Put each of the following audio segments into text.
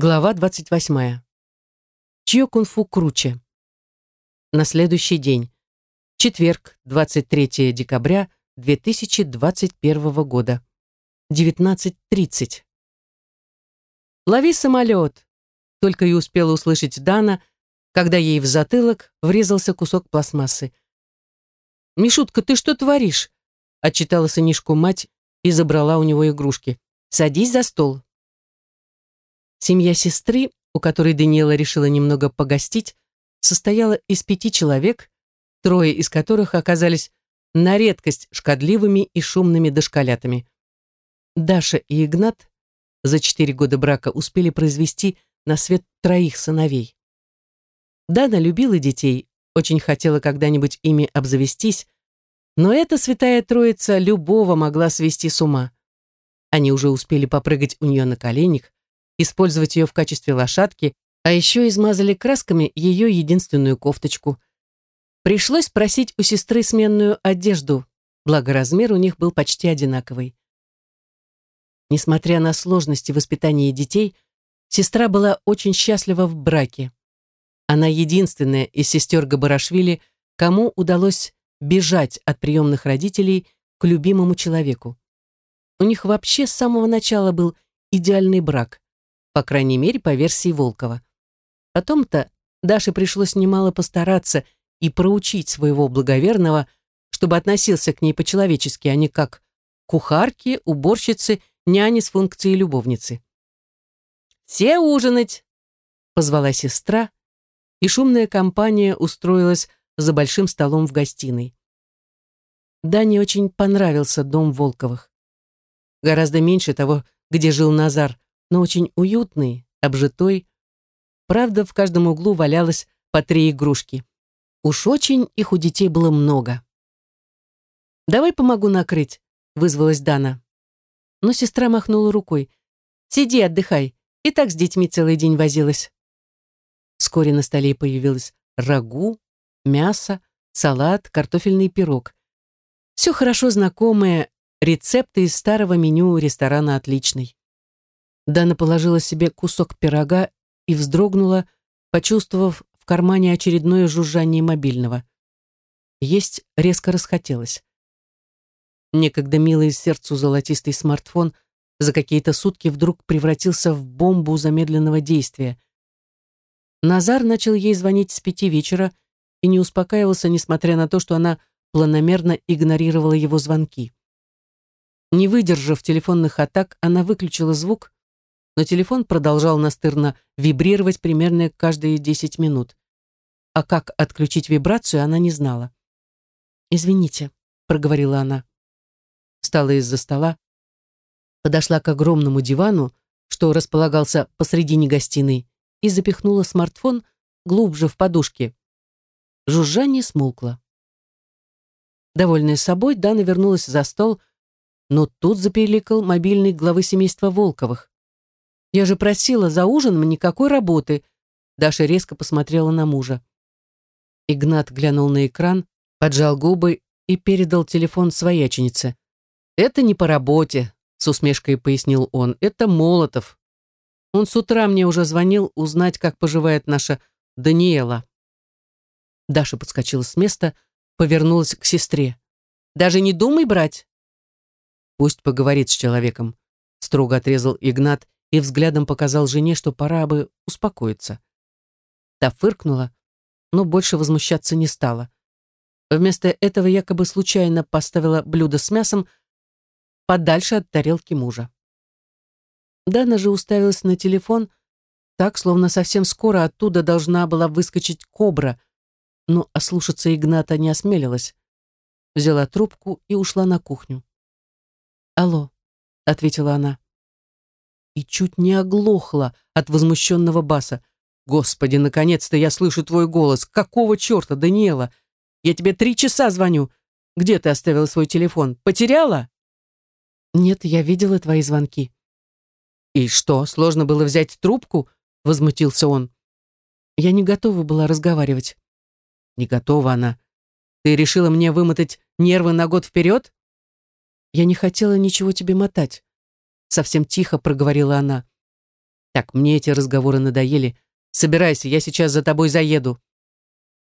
Глава 28. Чье кунг-фу круче? На следующий день. Четверг, 23 декабря 2021 года. 19.30. «Лови самолет!» Только и успела услышать Дана, когда ей в затылок врезался кусок пластмассы. «Мишутка, ты что творишь?» отчитала сынишку мать и забрала у него игрушки. «Садись за стол». Семья сестры, у которой Даниэла решила немного погостить, состояла из пяти человек, трое из которых оказались на редкость шкодливыми и шумными дошколятами. Даша и Игнат за четыре года брака успели произвести на свет троих сыновей. Дана любила детей, очень хотела когда-нибудь ими обзавестись, но эта святая троица любого могла свести с ума. Они уже успели попрыгать у нее на коленях, использовать ее в качестве лошадки, а еще измазали красками ее единственную кофточку. Пришлось просить у сестры сменную одежду, благо размер у них был почти одинаковый. Несмотря на сложности воспитания детей, сестра была очень счастлива в браке. Она единственная из сестер Габарашвили, кому удалось бежать от приемных родителей к любимому человеку. У них вообще с самого начала был идеальный брак по крайней мере, по версии Волкова. Потом-то Даше пришлось немало постараться и проучить своего благоверного, чтобы относился к ней по-человечески, а не как кухарки, уборщицы, няни с функцией любовницы. «Все ужинать!» — позвала сестра, и шумная компания устроилась за большим столом в гостиной. Дане очень понравился дом Волковых. Гораздо меньше того, где жил Назар, но очень уютный, обжитой. Правда, в каждом углу валялось по три игрушки. Уж очень их у детей было много. «Давай помогу накрыть», — вызвалась Дана. Но сестра махнула рукой. «Сиди, отдыхай. И так с детьми целый день возилась». Вскоре на столе появилось рагу, мясо, салат, картофельный пирог. Все хорошо знакомые рецепты из старого меню ресторана «Отличный». Дана положила себе кусок пирога и вздрогнула, почувствовав в кармане очередное жужжание мобильного. Есть резко расхотелось. Некогда милый сердцу золотистый смартфон за какие-то сутки вдруг превратился в бомбу замедленного действия. Назар начал ей звонить с пяти вечера и не успокаивался, несмотря на то, что она планомерно игнорировала его звонки. Не выдержав телефонных атак, она выключила звук но телефон продолжал настырно вибрировать примерно каждые 10 минут. А как отключить вибрацию, она не знала. «Извините», — проговорила она. Встала из-за стола, подошла к огромному дивану, что располагался посредине гостиной, и запихнула смартфон глубже в подушки. Жужжание смолкло. Довольная собой, Дана вернулась за стол, но тут запеликал мобильный главы семейства Волковых. Я же просила за ужином никакой работы. Даша резко посмотрела на мужа. Игнат глянул на экран, поджал губы и передал телефон свояченице. «Это не по работе», — с усмешкой пояснил он. «Это Молотов. Он с утра мне уже звонил узнать, как поживает наша Даниэла». Даша подскочила с места, повернулась к сестре. «Даже не думай брать». «Пусть поговорит с человеком», — строго отрезал Игнат и взглядом показал жене, что пора бы успокоиться. Та фыркнула, но больше возмущаться не стала. Вместо этого якобы случайно поставила блюдо с мясом подальше от тарелки мужа. Дана же уставилась на телефон, так, словно совсем скоро оттуда должна была выскочить кобра, но ослушаться Игната не осмелилась. Взяла трубку и ушла на кухню. «Алло», — ответила она и чуть не оглохла от возмущенного баса. «Господи, наконец-то я слышу твой голос! Какого черта, Даниэла? Я тебе три часа звоню. Где ты оставила свой телефон? Потеряла?» «Нет, я видела твои звонки». «И что, сложно было взять трубку?» — возмутился он. Я не готова была разговаривать. «Не готова она. Ты решила мне вымотать нервы на год вперед?» «Я не хотела ничего тебе мотать совсем тихо проговорила она. Так, мне эти разговоры надоели. Собирайся, я сейчас за тобой заеду.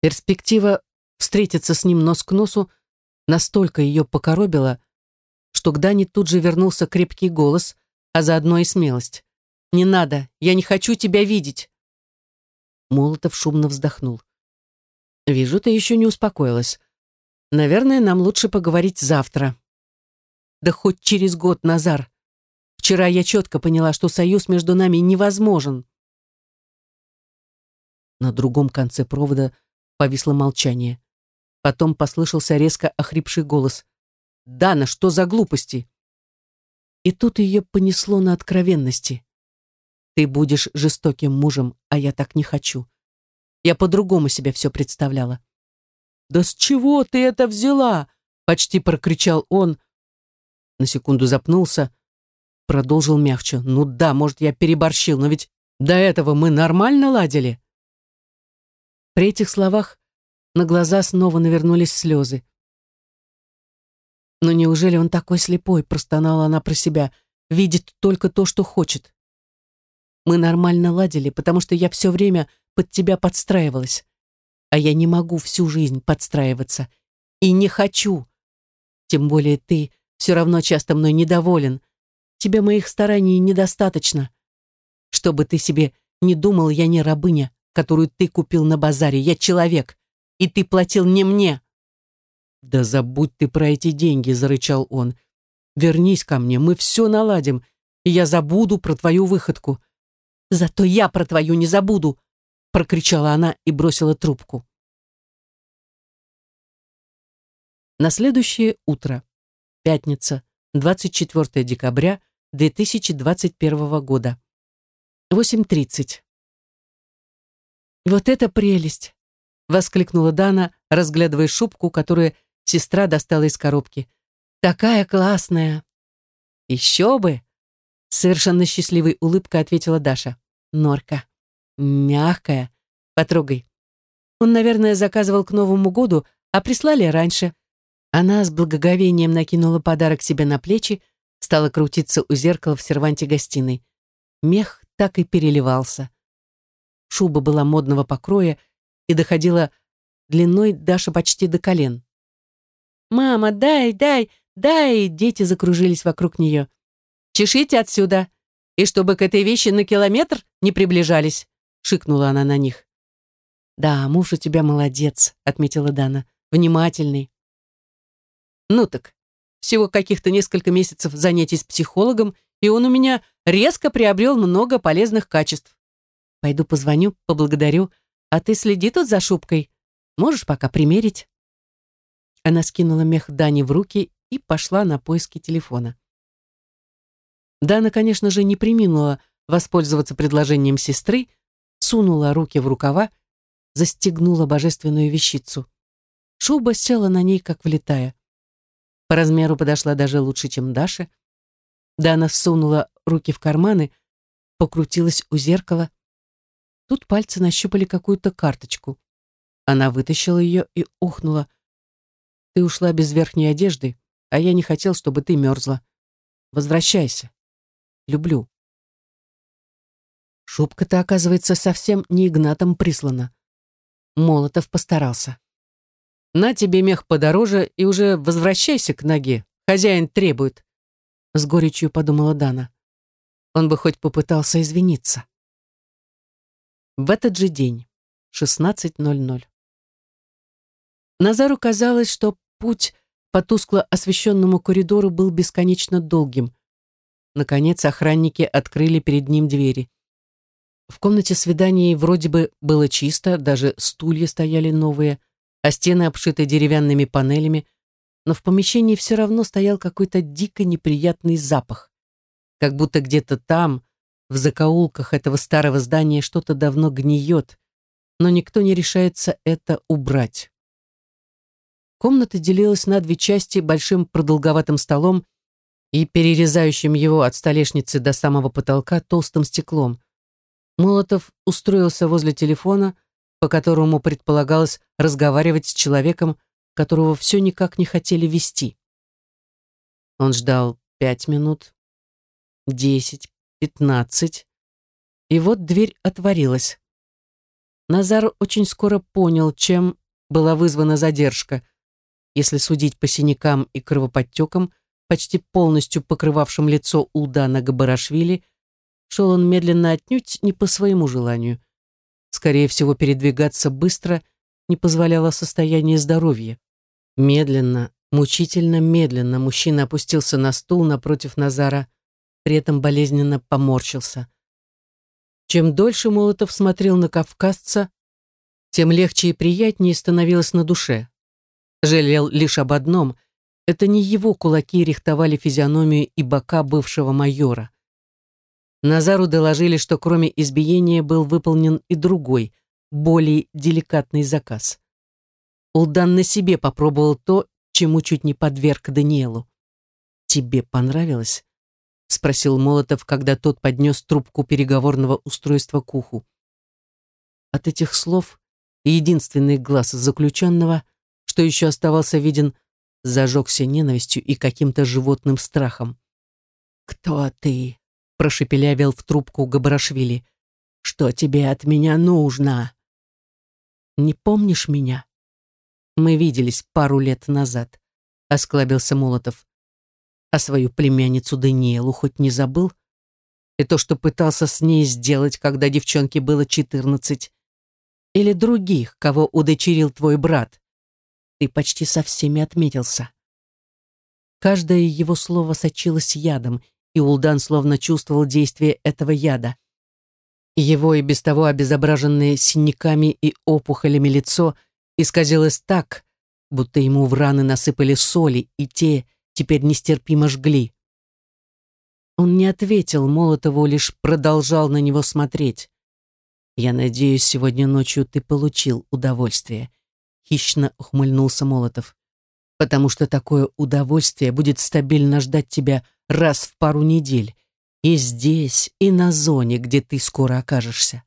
Перспектива встретиться с ним нос к носу настолько ее покоробила, что к Дане тут же вернулся крепкий голос, а заодно и смелость. «Не надо, я не хочу тебя видеть!» Молотов шумно вздохнул. «Вижу, ты еще не успокоилась. Наверное, нам лучше поговорить завтра. Да хоть через год, Назар. Вчера я четко поняла, что союз между нами невозможен. На другом конце провода повисло молчание. Потом послышался резко охрипший голос. «Дана, что за глупости?» И тут ее понесло на откровенности. «Ты будешь жестоким мужем, а я так не хочу. Я по-другому себе все представляла. «Да с чего ты это взяла?» — почти прокричал он. На секунду запнулся, продолжил мягче. «Ну да, может, я переборщил, но ведь до этого мы нормально ладили?» При этих словах на глаза снова навернулись слезы. «Но неужели он такой слепой?» — простонала она про себя. «Видит только то, что хочет». «Мы нормально ладили, потому что я все время под тебя подстраивалась а я не могу всю жизнь подстраиваться. И не хочу. Тем более ты все равно часто мной недоволен. Тебе моих стараний недостаточно. Что бы ты себе не думал, я не рабыня, которую ты купил на базаре. Я человек, и ты платил не мне. Да забудь ты про эти деньги, зарычал он. Вернись ко мне, мы все наладим, и я забуду про твою выходку. Зато я про твою не забуду, прокричала она и бросила трубку. На следующее утро, пятница, 24 декабря 2021 года, 8.30. «Вот это прелесть!» — воскликнула Дана, разглядывая шубку, которую сестра достала из коробки. «Такая классная!» «Еще бы!» — совершенно счастливой улыбкой ответила Даша. «Норка!» Мягкая. Потрогай. Он, наверное, заказывал к Новому году, а прислали раньше. Она с благоговением накинула подарок себе на плечи, стала крутиться у зеркала в серванте гостиной. Мех так и переливался. Шуба была модного покроя и доходила длиной Даша почти до колен. «Мама, дай, дай, дай!» Дети закружились вокруг нее. «Чешите отсюда! И чтобы к этой вещи на километр не приближались!» шикнула она на них. «Да, муж у тебя молодец», — отметила Дана. «Внимательный». «Ну так, всего каких-то несколько месяцев занятий с психологом, и он у меня резко приобрел много полезных качеств. Пойду позвоню, поблагодарю, а ты следи тут за шубкой. Можешь пока примерить?» Она скинула мех Дани в руки и пошла на поиски телефона. Дана, конечно же, не приминула воспользоваться предложением сестры, сунула руки в рукава, застегнула божественную вещицу. Шуба села на ней, как влетая. По размеру подошла даже лучше, чем Даша. Дана сунула руки в карманы, покрутилась у зеркала. Тут пальцы нащупали какую-то карточку. Она вытащила ее и ухнула. «Ты ушла без верхней одежды, а я не хотел, чтобы ты мерзла. Возвращайся. Люблю». Шубка-то, оказывается, совсем не Игнатом прислана. Молотов постарался. «На тебе мех подороже и уже возвращайся к ноге. Хозяин требует», — с горечью подумала Дана. Он бы хоть попытался извиниться. В этот же день, 16.00. Назару казалось, что путь по тускло освещенному коридору был бесконечно долгим. Наконец охранники открыли перед ним двери. В комнате свиданий вроде бы было чисто, даже стулья стояли новые, а стены обшиты деревянными панелями, но в помещении все равно стоял какой-то дико неприятный запах. Как будто где-то там, в закоулках этого старого здания, что-то давно гниет, но никто не решается это убрать. Комната делилась на две части большим продолговатым столом и перерезающим его от столешницы до самого потолка толстым стеклом. Молотов устроился возле телефона, по которому предполагалось разговаривать с человеком, которого все никак не хотели вести. Он ждал пять минут, десять, пятнадцать. И вот дверь отворилась. Назар очень скоро понял, чем была вызвана задержка. Если судить по синякам и кровоподтекам, почти полностью покрывавшим лицо Улдана Габарашвили, шел он медленно отнюдь не по своему желанию. Скорее всего, передвигаться быстро не позволяло состояние здоровья. Медленно, мучительно медленно мужчина опустился на стул напротив Назара, при этом болезненно поморщился. Чем дольше Молотов смотрел на кавказца, тем легче и приятнее становилось на душе. Жалел лишь об одном — это не его кулаки рихтовали физиономию и бока бывшего майора. Назару доложили, что кроме избиения был выполнен и другой, более деликатный заказ. Улдан на себе попробовал то, чему чуть не подверг Даниэлу. «Тебе понравилось?» — спросил Молотов, когда тот поднес трубку переговорного устройства к уху. От этих слов единственный глаз заключенного, что еще оставался виден, зажегся ненавистью и каким-то животным страхом. «Кто ты?» — прошепелявил в трубку Габарашвили. «Что тебе от меня нужно?» «Не помнишь меня?» «Мы виделись пару лет назад», — осклабился Молотов а свою племянницу Даниэлу хоть не забыл? И то, что пытался с ней сделать, когда девчонке было четырнадцать? Или других, кого удочерил твой брат? Ты почти со всеми отметился. Каждое его слово сочилось ядом, и Улдан словно чувствовал действие этого яда. Его и без того обезображенное синяками и опухолями лицо исказилось так, будто ему в раны насыпали соли, и те, теперь нестерпимо жгли. Он не ответил Молотову, лишь продолжал на него смотреть. «Я надеюсь, сегодня ночью ты получил удовольствие», — хищно ухмыльнулся Молотов. «Потому что такое удовольствие будет стабильно ждать тебя раз в пару недель, и здесь, и на зоне, где ты скоро окажешься».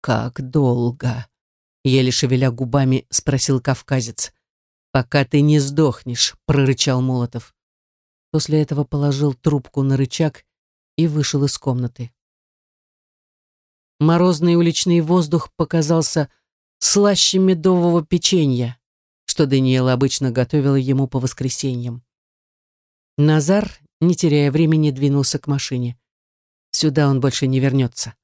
«Как долго?» — еле шевеля губами спросил кавказец. «Пока ты не сдохнешь», — прорычал Молотов. После этого положил трубку на рычаг и вышел из комнаты. Морозный уличный воздух показался слаще медового печенья, что Даниэла обычно готовила ему по воскресеньям. Назар, не теряя времени, двинулся к машине. Сюда он больше не вернется.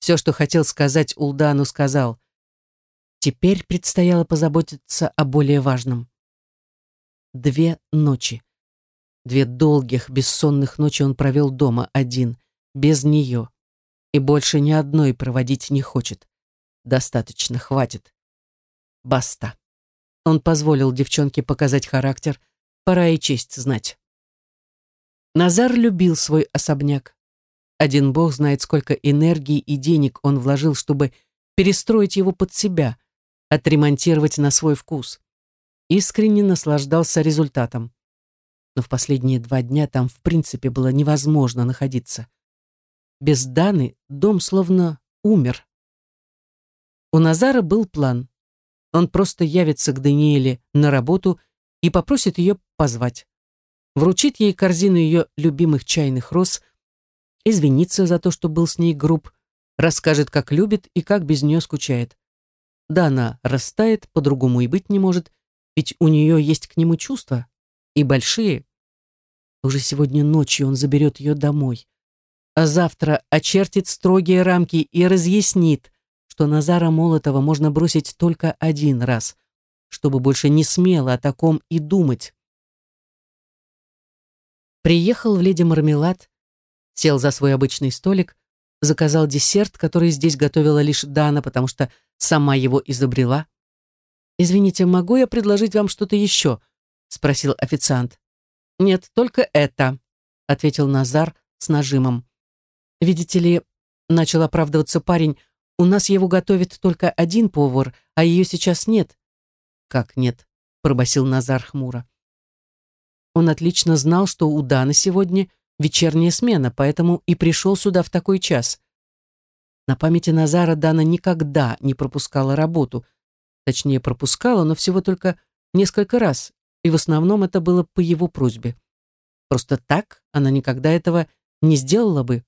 Все, что хотел сказать Улдану, сказал. Теперь предстояло позаботиться о более важном. Две ночи. Две долгих, бессонных ночи он провел дома один, без нее. И больше ни одной проводить не хочет. Достаточно, хватит. Баста. Он позволил девчонке показать характер, пора и честь знать. Назар любил свой особняк. Один бог знает, сколько энергии и денег он вложил, чтобы перестроить его под себя, отремонтировать на свой вкус. Искренне наслаждался результатом. Но в последние два дня там в принципе было невозможно находиться. Без Даны дом словно умер. У Назара был план. Он просто явится к Даниэле на работу и попросит ее позвать. Вручит ей корзину ее любимых чайных роз, извинится за то, что был с ней груб, расскажет, как любит и как без нее скучает. Да, она растает, по-другому и быть не может, ведь у нее есть к нему чувства, и большие. Уже сегодня ночью он заберет ее домой, а завтра очертит строгие рамки и разъяснит, что Назара Молотова можно бросить только один раз, чтобы больше не смело о таком и думать. Приехал в леди Мармелад, сел за свой обычный столик, заказал десерт, который здесь готовила лишь Дана, потому что сама его изобрела. «Извините, могу я предложить вам что-то еще?» — спросил официант. «Нет, только это», — ответил Назар с нажимом. «Видите ли, — начал оправдываться парень, — у нас его готовит только один повар, а ее сейчас нет». «Как нет?» — пробасил Назар хмуро. Он отлично знал, что у Даны сегодня вечерняя смена, поэтому и пришел сюда в такой час. На памяти Назара Дана никогда не пропускала работу. Точнее, пропускала, но всего только несколько раз, и в основном это было по его просьбе. Просто так она никогда этого не сделала бы.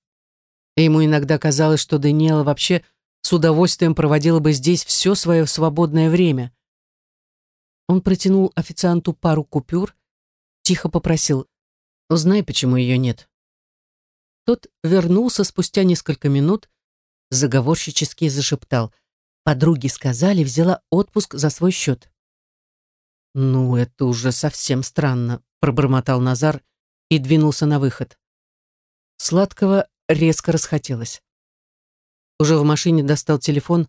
ему иногда казалось, что Даниэла вообще с удовольствием проводила бы здесь все свое свободное время. Он протянул официанту пару купюр, тихо попросил «Узнай, почему ее нет». Тот вернулся спустя несколько минут, заговорщически зашептал. Подруги сказали, взяла отпуск за свой счет. «Ну, это уже совсем странно», — пробормотал Назар и двинулся на выход. Сладкого резко расхотелось. Уже в машине достал телефон,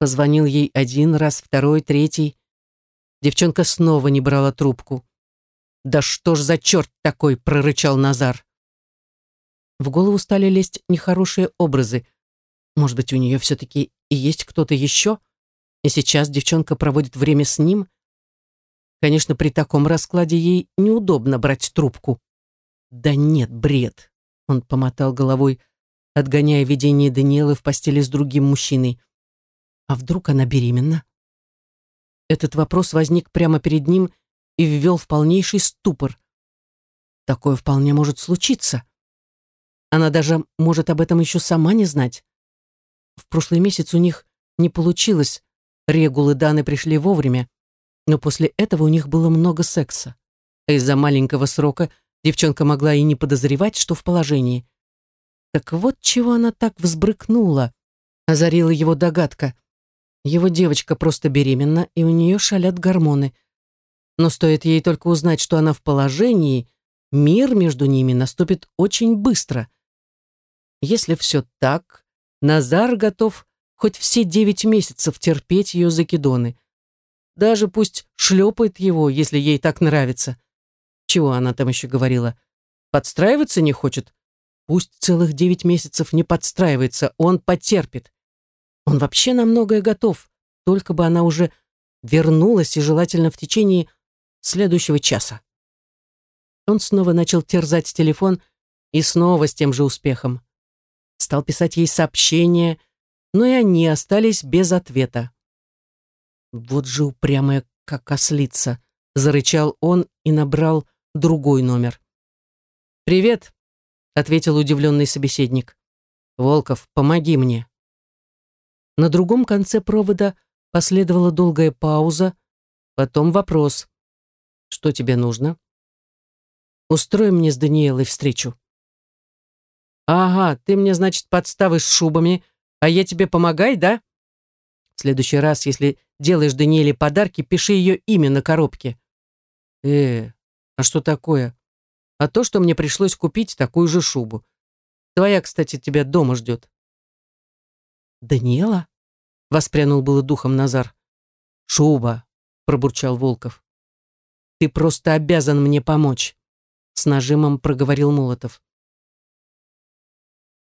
позвонил ей один раз, второй, третий. Девчонка снова не брала трубку. «Да что ж за черт такой!» — прорычал Назар. В голову стали лезть нехорошие образы. Может быть, у нее все-таки и есть кто-то еще? И сейчас девчонка проводит время с ним? Конечно, при таком раскладе ей неудобно брать трубку. Да нет, бред. Он помотал головой, отгоняя видение Даниэлы в постели с другим мужчиной. А вдруг она беременна? Этот вопрос возник прямо перед ним и ввел в полнейший ступор. Такое вполне может случиться. Она даже может об этом еще сама не знать. В прошлый месяц у них не получилось, регулы Даны пришли вовремя, но после этого у них было много секса. А из-за маленького срока девчонка могла и не подозревать, что в положении. Так вот чего она так взбрыкнула, озарила его догадка. Его девочка просто беременна, и у нее шалят гормоны. Но стоит ей только узнать, что она в положении, мир между ними наступит очень быстро. Если все так, Назар готов хоть все девять месяцев терпеть ее закидоны. Даже пусть шлепает его, если ей так нравится. Чего она там еще говорила? Подстраиваться не хочет? Пусть целых девять месяцев не подстраивается, он потерпит. Он вообще на многое готов, только бы она уже вернулась и желательно в течение следующего часа. Он снова начал терзать телефон и снова с тем же успехом. Стал писать ей сообщения, но и они остались без ответа. Вот же упрямая, как ослица, зарычал он и набрал другой номер. «Привет», — ответил удивленный собеседник. «Волков, помоги мне». На другом конце провода последовала долгая пауза, потом вопрос. «Что тебе нужно?» «Устрой мне с Даниэлой встречу». «Ага, ты мне, значит, подставы с шубами, а я тебе помогай, да?» «В следующий раз, если делаешь Даниэле подарки, пиши ее имя на коробке». «Э, а что такое? А то, что мне пришлось купить такую же шубу. Твоя, кстати, тебя дома ждет. Даниэла? Воспрянул было духом Назар. Шуба, пробурчал Волков. Ты просто обязан мне помочь. С нажимом проговорил Молотов.